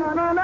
na na na